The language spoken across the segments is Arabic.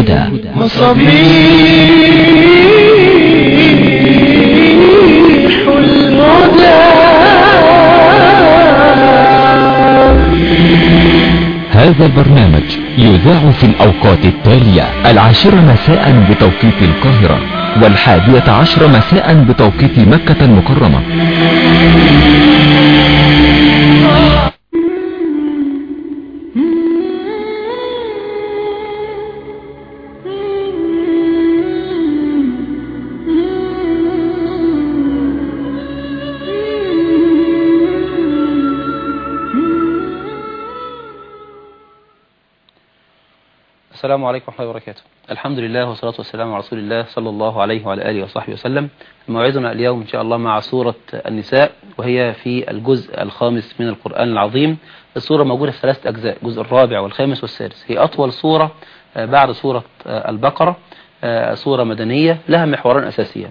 الهدى. مصابيح الهدى هذا البرنامج يذاع في الأوقات التالية العاشرة مساء بتوقيت القاهرة والحادية عشر مساء بتوقيت مكة المكرمة. السلام عليكم ورحمة الله وبركاته الحمد لله والصلاة والسلام على رسول الله صلى الله عليه وعلى آله وصحبه وسلم موعدنا اليوم إن شاء الله مع سورة النساء وهي في الجزء الخامس من القرآن العظيم السورة موجودة في ثلاثة أجزاء الجزء الرابع والخامس والسادس هي أطول سورة بعد سورة البقرة سورة مدنية لها محوران أساسيا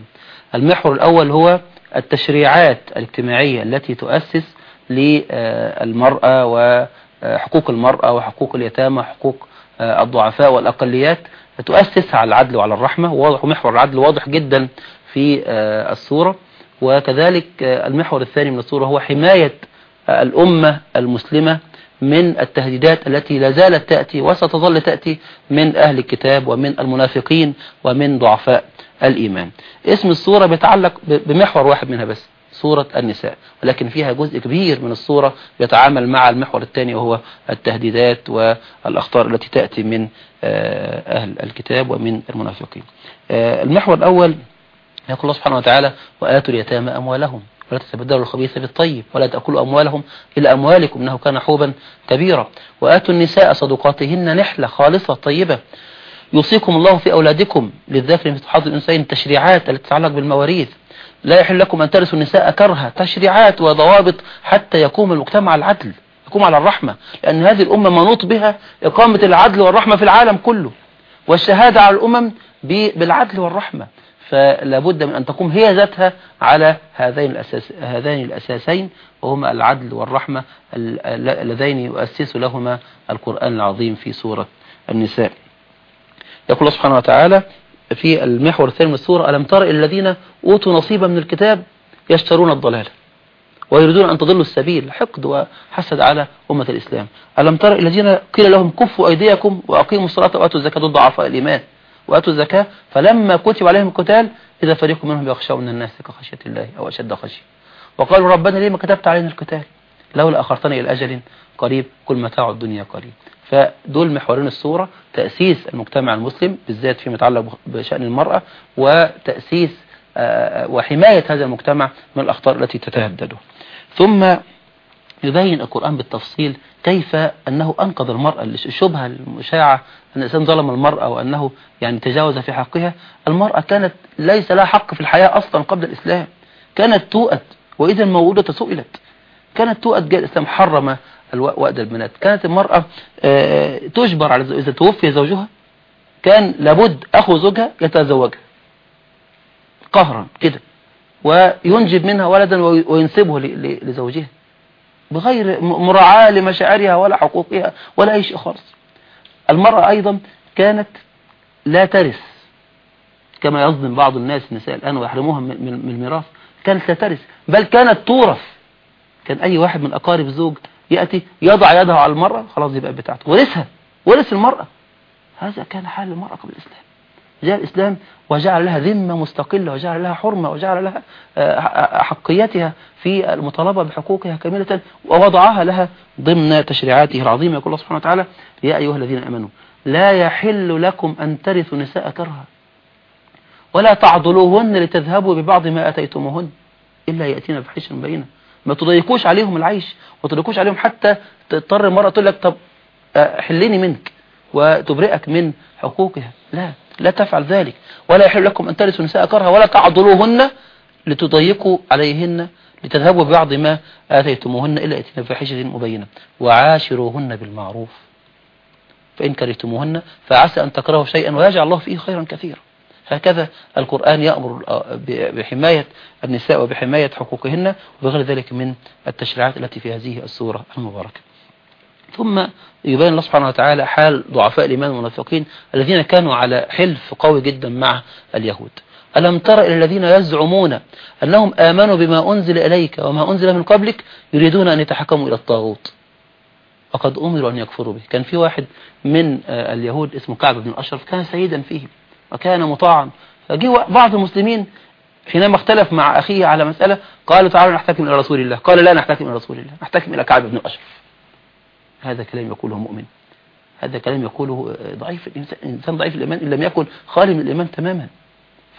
المحور الأول هو التشريعات الاجتماعية التي تؤسس للمرأة وحقوق المرأة وحقوق اليتامى وحقوق آه، الضعفاء والأقليات تؤسس على العدل وعلى الرحمة وواضح ومحور العدل واضح جدا في آه، الصورة. وكذلك آه، المحور الثاني من الصورة هو حماية الأمة المسلمة من التهديدات التي لا زالت تأتي وستظل تأتي من أهل الكتاب ومن المنافقين ومن ضعفاء الإيمان. اسم الصورة بيتعلق بمحور واحد منها بس. سورة النساء ولكن فيها جزء كبير من الصورة يتعامل مع المحور الثاني وهو التهديدات والأخطار التي تأتي من آه، أهل الكتاب ومن المنافقين. آه، المحور الأول يقول الله سبحانه وتعالى وآتوا اليتامى أموالهم ولا تتبدلوا الخبيث بالطيب ولا تأكلوا أموالهم إلى أموالكم إنه كان حوبا كبيرا. وآتوا النساء صدقاتهن نحلة خالصة طيبة يوصيكم الله في أولادكم للذكر في حظ الإنسان التشريعات التي تتعلق بالمواريث لا يحل لكم أن ترثوا النساء كرها تشريعات وضوابط حتى يقوم المجتمع العدل يقوم على الرحمة لأن هذه الأمة منوط بها إقامة العدل والرحمة في العالم كله والشهادة على الأمم بالعدل والرحمة. فلا بد من أن تقوم هي ذاتها على هذين الأساس هذين الأساسين وهما العدل والرحمة اللذين يؤسس لهما القرآن العظيم في سورة النساء. يقول الله سبحانه وتعالى في المحور الثاني من السورة ألم تر الذين أوتوا نصيبا من الكتاب يشترون الضلالة ويريدون أن تضلوا السبيل حقد وحسد على أمة الإسلام. ألم تر الذين قيل لهم كفوا أيديكم وأقيموا الصلاة وأتوا الزكاة ضد ضعفاء الإيمان وأتوا الزكاة فلما كتب عليهم القتال إذا فريق منهم يخشون الناس كخشية الله أو أشد خشية. وقالوا ربنا ليه ما كتبت علينا القتال؟ لولا أخرتنا إلى أجل قريب كل متاع الدنيا قريب فدول محورين الصورة تأسيس المجتمع المسلم بالذات فيما يتعلق بشأن المرأة وتأسيس آه، وحماية هذا المجتمع من الأخطار التي تتهدده. ثم يبين القرآن بالتفصيل كيف أنه أنقذ المرأة الشبهة المشاعة أن الإنسان ظلم المرأة وأنه يعني تجاوز في حقها. المرأة كانت ليس لها حق في الحياة أصلا قبل الإسلام. كانت توأت وإذا المولودة سئلت. كانت توأت جاء الإسلام حرم الوأد البنات. كانت المرأة آه، تجبر على إذا توفي زوجها كان لابد أخو زوجها يتزوجها. قهرا كده. وينجب منها ولدا وينسبه لزوجها. بغير مراعاة لمشاعرها ولا حقوقها ولا أي شيء خالص. المرأة أيضا كانت لا ترث. كما يظلم بعض الناس النساء الآن ويحرموها من الميراث. كانت لا ترث بل كانت تورث. كان أي واحد من أقارب زوج يأتي يضع يده على المرأة خلاص دي بقت بتاعته ورثها ورث المرأة. هذا كان حال المرأة قبل الإسلام. جاء الإسلام وجعل لها ذمة مستقلة وجعل لها حرمة وجعل لها آه، حقيتها في المطالبة بحقوقها كاملة ووضعها لها ضمن تشريعاته العظيمة يقول الله سبحانه وتعالى يا أيها الذين أمنوا لا يحل لكم أن ترثوا نساء كرها ولا تعضلوهن لتذهبوا ببعض ما أتيتموهن إلا يأتينا بحيش مبينة ما تضيقوش عليهم العيش ما تضيقوش عليهم حتى تضطر مرة تقول لك طب آه، حلني منك وتبرئك من حقوقها. لا لا تفعل ذلك. ولا يحل لكم أن ترسوا النساء كرها ولا تعضلوهن لتضيقوا عليهن لتذهبوا ببعض ما آتيتموهن إلا أتينا بفاحشة مبينة. وعاشروهن بالمعروف. فإن كرهتموهن فعسى أن تكرهوا شيئا ويجعل الله فيه خيرا كثيرا. هكذا القرآن يأمر آه، بحماية النساء وبحماية حقوقهن وغير ذلك من التشريعات التي في هذه السورة المباركة. ثم يبين الله سبحانه وتعالى حال ضعفاء الإيمان المنافقين الذين كانوا على حلف قوي جدا مع اليهود. ألم تر إلى الذين يزعمون أنهم آمنوا بما أنزل إليك وما أنزل من قبلك يريدون أن يتحكموا إلى الطاغوت؟ وقد أمروا أن يكفروا به. كان في واحد من آه، اليهود اسمه كعب بن الأشرف كان سيدا فيهم. وكان مطاعا فجه بعض المسلمين حينما اختلف مع أخيه على مسألة قال تعالوا نحتكم إلى رسول الله. قال لا نحتكم إلى رسول الله نحتكم إلى كعب بن الأشرف هذا كلام يقوله مؤمن. هذا كلام يقوله آه، ضعيف الإنسان ضعيف الإيمان إن لم يكن خالي من الإيمان تماما.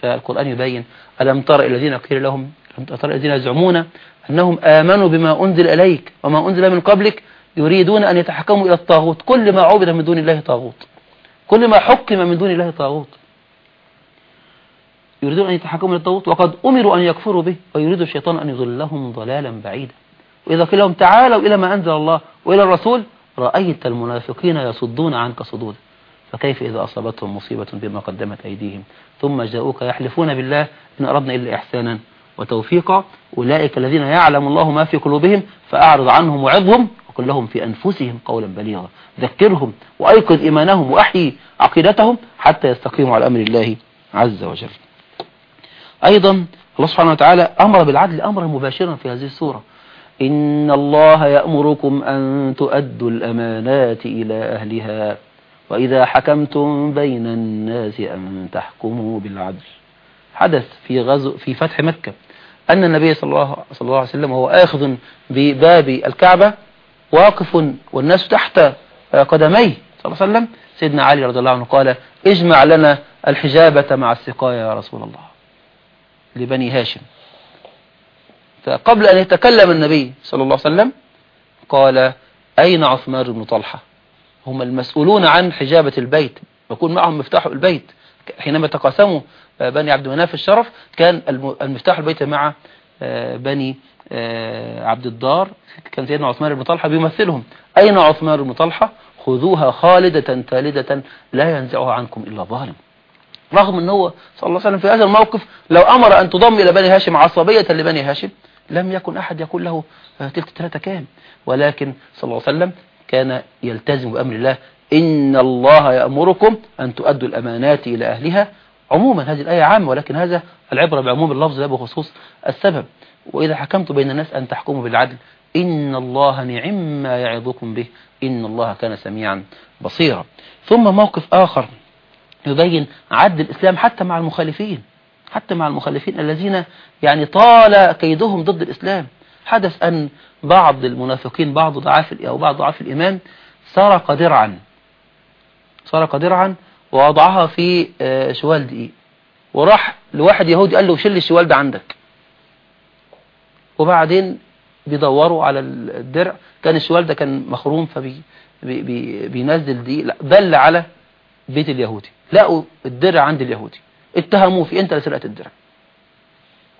فالقرآن يبين ألم ترى الذين قيل لهم ألم ترى الذين يزعمون أنهم آمنوا بما أنزل إليك وما أنزل من قبلك يريدون أن يتحكموا إلى الطاغوت. كل ما عبد من دون الله طاغوت. كل ما حكم من دون الله طاغوت. يريدون أن يتحكموا إلى الطاغوت وقد أمروا أن يكفروا به ويريد الشيطان أن يضلهم ضلالا بعيدا. وإذا قيل لهم تعالوا إلى ما أنزل الله وإلى الرسول رأيت المنافقين يصدون عنك صدودا فكيف إذا أصابتهم مصيبة بما قدمت أيديهم؟ ثم جاءوك يحلفون بالله إن أردنا إلا إحسانا وتوفيقا. أولئك الذين يعلم الله ما في قلوبهم فأعرض عنهم وعظهم وقل لهم في أنفسهم قولا بليغا. ذكرهم وأيقظ إيمانهم وأحيي عقيدتهم حتى يستقيموا على أمر الله عز وجل. أيضا الله سبحانه وتعالى أمر بالعدل أمرا مباشرا في هذه السورة. إن الله يأمركم أن تؤدوا الأمانات إلى أهلها وإذا حكمتم بين الناس أن تحكموا بالعدل. حدث في غزو في فتح مكة أن النبي صلى الله, صلى الله عليه وسلم هو آخذ بباب الكعبة واقف والناس تحت قدميه صلى الله عليه وسلم. سيدنا علي رضي الله عنه قال اجمع لنا الحجابة مع السقاية يا رسول الله. لبني هاشم. فقبل أن يتكلم النبي صلى الله عليه وسلم قال أين عثمان بن طلحة؟ هم المسؤولون عن حجابة البيت. يكون معهم مفتاح البيت. حينما تقاسموا آه، بني عبد مناف الشرف كان المفتاح البيت مع آه، بني آه، عبد الدار. كان سيدنا عثمان بن طلحة بيمثلهم. أين عثمان بن طلحة؟ خذوها خالدة تالدة لا ينزعها عنكم إلا ظالم. رغم ان هو صلى الله عليه وسلم في هذا الموقف لو أمر أن تضم إلى بني هاشم عصبية لبني هاشم لم يكن أحد يقول له آه، تلك الثلاثة كام؟ ولكن صلى الله عليه وسلم كان يلتزم بأمر الله إن الله يأمركم أن تؤدوا الأمانات إلى أهلها عموما. هذه الآية عامة ولكن هذا العبرة بعموم اللفظ لا بخصوص السبب. وإذا حكمت بين الناس أن تحكموا بالعدل إن الله نعم ما يعظكم به إن الله كان سميعا بصيرا. ثم موقف آخر. يبين عد الإسلام حتى مع المخالفين حتى مع المخالفين الذين يعني طال كيدهم ضد الإسلام. حدث أن بعض المنافقين بعض ضعاف أو بعض ضعاف الإيمان سرق درعا سرق درعا ووضعها في آه، شوال دقيق. وراح لواحد يهودي قال له شيل الشوال ده عندك. وبعدين بيدوروا على الدرع. كان الشوال ده كان مخروم فبينزل فبي بي بي دقيق بل دل على بيت اليهودي. لقوا الدرع عند اليهودي. اتهموه في أنت اللي سرقت الدرع.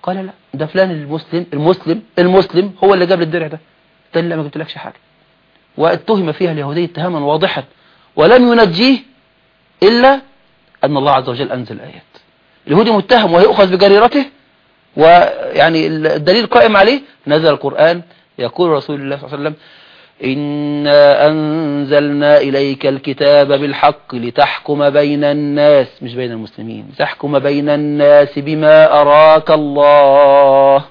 قال لا ده فلان المسلم المسلم المسلم هو اللي جاب لي الدرع ده. تاني لا ما جبتلكش حاجة. واتهم فيها اليهودي اتهاما واضحا. ولم ينجيه إلا أن الله عز وجل أنزل آيات. اليهودي متهم ويؤخذ بجريرته ويعني الدليل قائم عليه نزل القرآن يقول رسول الله صلى الله عليه وسلم إنا أنزلنا إليك الكتاب بالحق لتحكم بين الناس مش بين المسلمين تحكم بين الناس بما أراك الله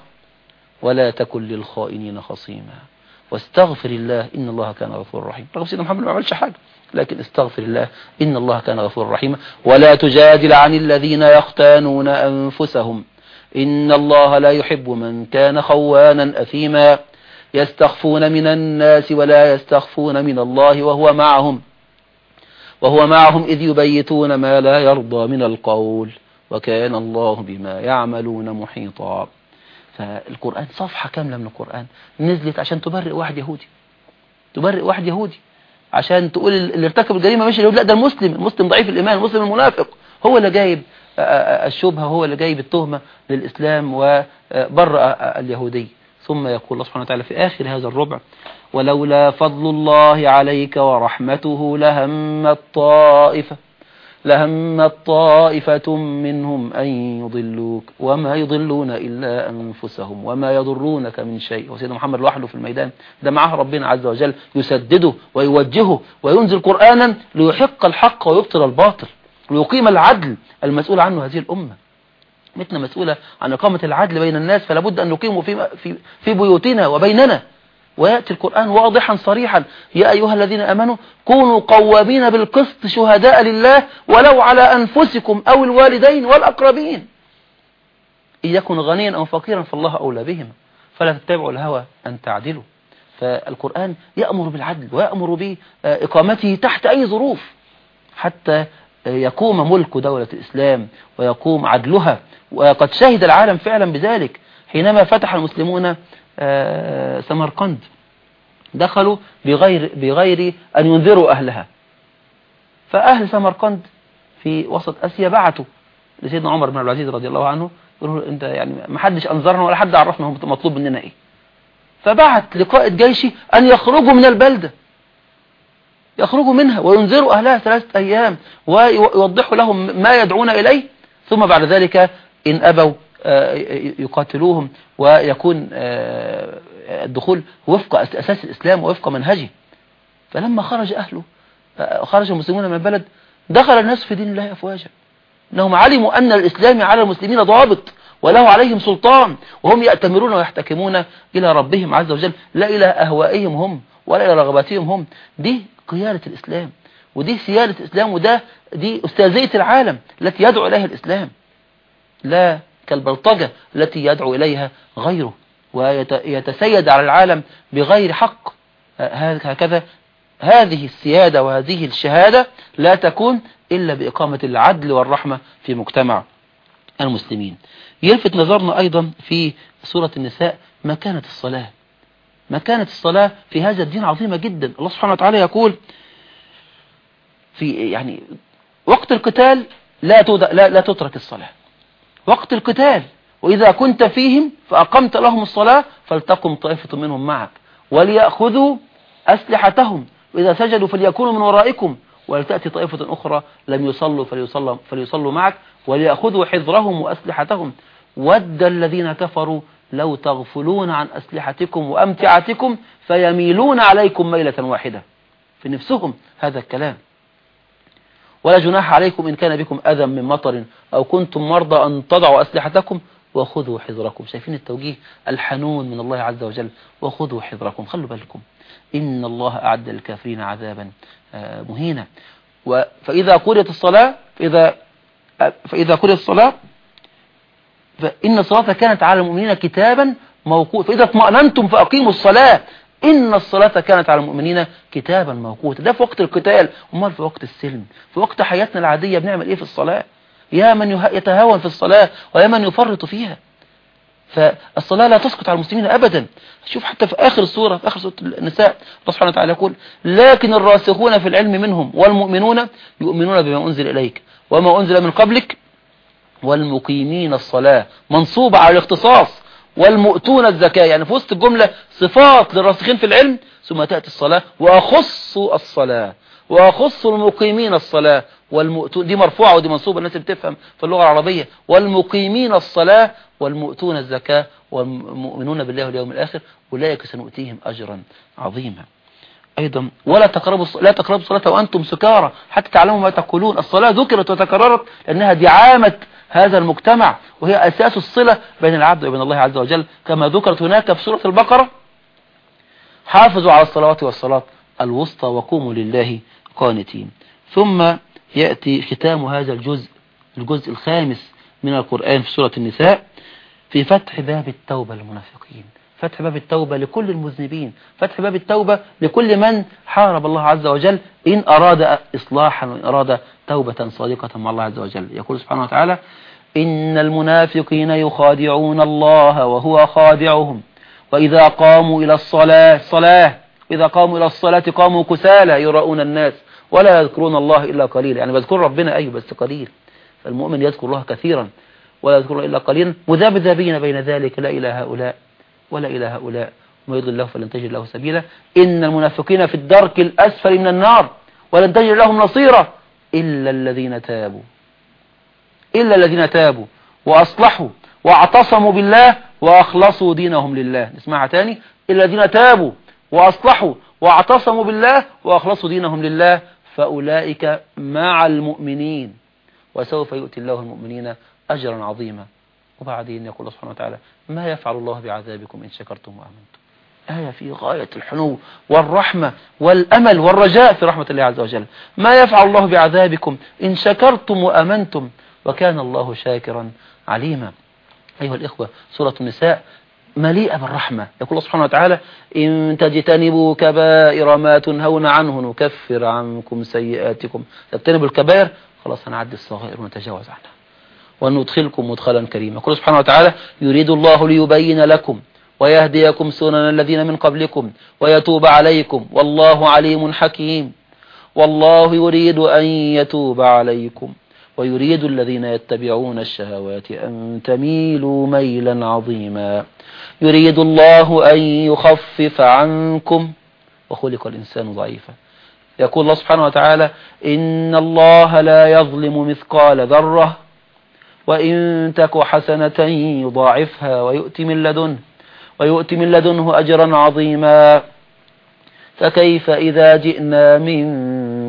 ولا تكن للخائنين خصيما. واستغفر الله إن الله كان غفور رحيم رغم سيدنا محمد ما عملش حاجة لكن استغفر الله إن الله كان غفور رحيما. ولا تجادل عن الذين يختانون أنفسهم. إن الله لا يحب من كان خوانا أثيما. يستخفون من الناس ولا يستخفون من الله وهو معهم. وهو معهم إذ يبيتون ما لا يرضى من القول. وكان الله بما يعملون محيطا. فالقرآن صفحة كاملة من القرآن. نزلت عشان تبرئ واحد يهودي. تبرئ واحد يهودي. عشان تقول اللي ارتكب الجريمة مش اليهود لا ده المسلم. المسلم ضعيف الإيمان المسلم المنافق. هو اللي جايب آه، آه، آه، الشبهة هو اللي جايب التهمة للإسلام وبرأ اليهودي ثم يقول الله سبحانه وتعالى في آخر هذا الربع ولولا فضل الله عليك ورحمته لهم الطائفة لهم الطائفة منهم أن يضلوك وما يضلون إلا أنفسهم وما يضرونك من شيء. وسيدنا محمد لوحده في الميدان ده معاه ربنا عز وجل يسدده ويوجهه وينزل قرآنا ليحق الحق ويبطل الباطل ويقيم العدل المسؤول عنه هذه الأمة. بيتنا مسؤولة عن إقامة العدل بين الناس فلا بد أن نقيمه في, في, في بيوتنا وبيننا. ويأتي القرآن واضحا صريحا. يا أيها الذين أمنوا كونوا قوامين بالقسط شهداء لله ولو على أنفسكم أو الوالدين والأقربين. إن يكن غنيا أو فقيرا فالله أولى بهما فلا تتبعوا الهوى أن تعدلوا. فالقرآن يأمر بالعدل ويأمر بإقامته تحت أي ظروف. حتى يقوم ملك دولة الإسلام ويقوم عدلها. وقد شهد العالم فعلا بذلك حينما فتح المسلمون آه، سمرقند. دخلوا بغير, بغير أن ينذروا أهلها. فأهل سمرقند في وسط آسيا بعتوا لسيدنا عمر بن عبد العزيز رضي الله عنه يقولوا أنت يعني ما حدش انظرنا ولا حد عرفنا مطلوب مننا إيه. فبعت لقائد جيشي أن يخرجوا من البلدة. يخرجوا منها وينذروا أهلها ثلاثة أيام ويوضحوا لهم ما يدعون إليه. ثم بعد ذلك إن أبوا آه، يقاتلوهم ويكون آه، الدخول وفق أساس الإسلام ووفق منهجه. فلما خرج أهله آه، خرج المسلمون من البلد دخل الناس في دين الله أفواجا. أنهم علموا أن الإسلام على المسلمين ضابط وله عليهم سلطان وهم يأتمرون ويحتكمون إلى ربهم عز وجل. لا إلى أهوائهم هم ولا إلى رغباتهم هم. دي قيادة الإسلام ودي سيادة الإسلام وده دي أستاذية العالم التي يدعو إليها الإسلام. لا كالبلطجة التي يدعو إليها غيره ويتسيد على العالم بغير حق. هكذا هذه السيادة وهذه الشهادة لا تكون إلا بإقامة العدل والرحمة في مجتمع المسلمين. يلفت نظرنا أيضا في سورة النساء مكانة الصلاة. مكانة الصلاة في هذا الدين عظيمة جدا. الله سبحانه وتعالى يقول في يعني وقت القتال لا, لا, لا تترك الصلاة. وقت القتال. وإذا كنت فيهم فأقمت لهم الصلاة فلتقم طائفة منهم معك. وليأخذوا أسلحتهم. وإذا سجدوا فليكونوا من ورائكم. ولتأتي طائفة أخرى لم يصلوا فليصلوا, فليصلوا معك. وليأخذوا حذرهم وأسلحتهم. ود الذين كفروا لو تغفلون عن أسلحتكم وأمتعتكم فيميلون عليكم ميلة واحدة. في نفسهم هذا الكلام. ولا جناح عليكم إن كان بكم أذى من مطر أو كنتم مرضى أن تضعوا أسلحتكم وخذوا حذركم. شايفين التوجيه الحنون من الله عز وجل؟ وخذوا حذركم. خلوا بالكم. إن الله أعد الكافرين عذابا آه، مهينا. فإذا قرأت الصلاة فإذا, فإذا قرأت الصلاة فإن الصلاة كانت على المؤمنين كتابا موقوف فإذا اطمأننتم فأقيموا الصلاة. إن الصلاة كانت على المؤمنين كتابا موقوتا. ده في وقت القتال وما في وقت السلم. في وقت حياتنا العادية بنعمل إيه في الصلاة؟ يا من يتهاون في الصلاة ويا من يفرط فيها. فالصلاة لا تسقط على المسلمين أبدا. شوف حتى في آخر سورة في آخر سورة النساء الله سبحانه وتعالى يقول لكن الراسخون في العلم منهم والمؤمنون يؤمنون بما أنزل إليك وما أنزل من قبلك والمقيمين الصلاة. منصوبة على الاختصاص. والمؤتون الزكاة. يعني في وسط الجملة صفات للراسخين في العلم ثم تأتي الصلاة وأخص الصلاة وأخص المقيمين الصلاة. والمؤتون دي مرفوعة ودي منصوبة الناس بتفهم في اللغة العربية. والمقيمين الصلاة والمؤتون الزكاة والمؤمنون بالله واليوم الآخر أولئك سنؤتيهم أجرا عظيما. أيضا ولا تقربوا لا تقربوا الصلاة وأنتم سكارى حتى تعلموا ما تقولون. الصلاة ذكرت وتكررت لأنها دعامة هذا المجتمع وهي أساس الصلة بين العبد وبين الله عز وجل. كما ذكرت هناك في سورة البقرة حافظوا على الصلوات والصلاة الوسطى وقوموا لله قانتين. ثم يأتي ختام هذا الجزء الجزء الخامس من القرآن في سورة النساء في فتح باب التوبة للمنافقين. فتح باب التوبة لكل المذنبين فتح باب التوبة لكل من حارب الله عز وجل إن أراد إصلاحا وإن أراد توبة صادقة مع الله عز وجل. يقول سبحانه وتعالى إن المنافقين يخادعون الله وهو خادعهم وإذا قاموا إلى الصلاة صلاة وإذا قاموا إلى الصلاة قاموا كسالى يراؤون الناس ولا يذكرون الله إلا قليلا. يعني بذكر ربنا أيه بس قليل. فالمؤمن يذكر الله كثيرا ولا يذكر الله إلا قليلا. مذابذبين بين ذلك لا إلى هؤلاء. ولا إلى هؤلاء وما يضل الله فلن تجد له سبيلا. إن المنافقين في الدرك الأسفل من النار ولن تجد لهم نصيرا. إلا الذين تابوا. إلا الذين تابوا وأصلحوا واعتصموا بالله وأخلصوا دينهم لله. نسمعها تاني. إلا الذين تابوا وأصلحوا واعتصموا بالله وأخلصوا دينهم لله. فأولئك مع المؤمنين. وسوف يؤتي الله المؤمنين أجرا عظيما. وبعدين يقول الله سبحانه وتعالى ما يفعل الله بعذابكم إن شكرتم وآمنتم؟ آية في غاية الحنو والرحمة والأمل والرجاء في رحمة الله عز وجل. ما يفعل الله بعذابكم إن شكرتم وأمنتم؟ وكان الله شاكرا عليما. أيها الإخوة سورة النساء مليئة بالرحمة. يقول الله سبحانه وتعالى إن تجتنبوا كبائر ما تنهون عنه نكفر عنكم سيئاتكم. تجتنبوا الكبائر؟ خلاص هنعدي الصغائر ونتجاوز عنها. وندخلكم مدخلا كريما. يقول سبحانه وتعالى يريد الله ليبين لكم ويهديكم سنن الذين من قبلكم ويتوب عليكم. والله عليم حكيم. والله يريد أن يتوب عليكم. ويريد الذين يتبعون الشهوات أن تميلوا ميلا عظيما. يريد الله أن يخفف عنكم. وخلق الإنسان ضعيفا. يقول الله سبحانه وتعالى إن الله لا يظلم مثقال ذرة وإن تك حسنة يضاعفها ويؤتي من لدنه ويؤتي من لدنه أجرا عظيما. فكيف إذا جئنا من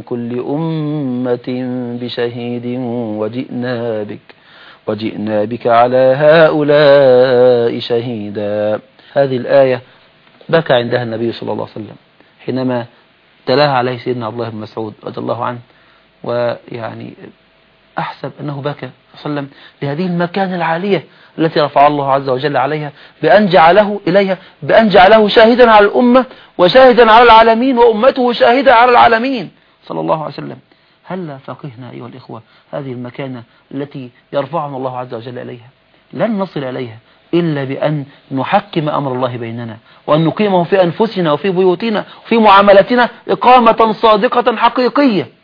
كل أمة بشهيد وجئنا بك وجئنا بك على هؤلاء شهيدا. هذه الآية بكى عندها النبي صلى الله عليه وسلم حينما تلاها عليه سيدنا عبد الله بن مسعود رضي الله عنه. ويعني أحسب أنه بكى وسلم لهذه المكان العالية التي رفع الله عز وجل عليها بأن جعله إليها بأن جعله شاهدا على الأمة وشاهدا على العالمين وأمته شاهدة على العالمين صلى الله عليه وسلم. هلا فقهنا أيها الإخوة هذه المكانة التي يرفعنا الله عز وجل إليها. لن نصل إليها إلا بأن نحكم أمر الله بيننا وأن نقيمه في أنفسنا وفي بيوتنا وفي معاملتنا إقامة صادقة حقيقية.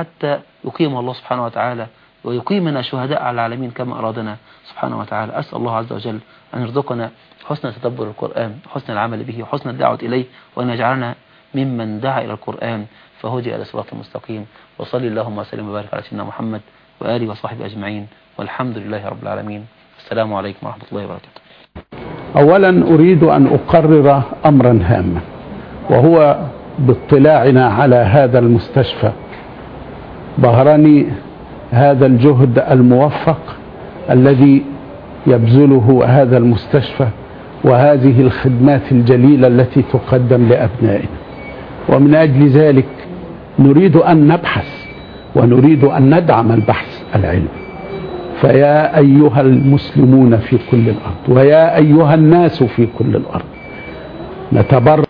حتى يقيم الله سبحانه وتعالى ويقيمنا شهداء على العالمين كما أرادنا سبحانه وتعالى. أسأل الله عز وجل أن يرزقنا حسن تدبر القرآن حسن العمل به وحسن الدعوة إليه وأن يجعلنا ممن دعا إلى القرآن فهدي إلى صراط المستقيم وصلي اللهم وسلم وبارك على سيدنا محمد وآله وصحبه أجمعين. والحمد لله رب العالمين. السلام عليكم ورحمة الله وبركاته. أولا أريد أن أقرر أمرا هاما وهو باطلاعنا على هذا المستشفى. بهرني هذا الجهد الموفق الذي يبذله هذا المستشفى وهذه الخدمات الجليلة التي تقدم لأبنائنا. ومن أجل ذلك نريد أن نبحث ونريد أن ندعم البحث العلمي. فيا أيها المسلمون في كل الأرض ويا أيها الناس في كل الأرض نتبرع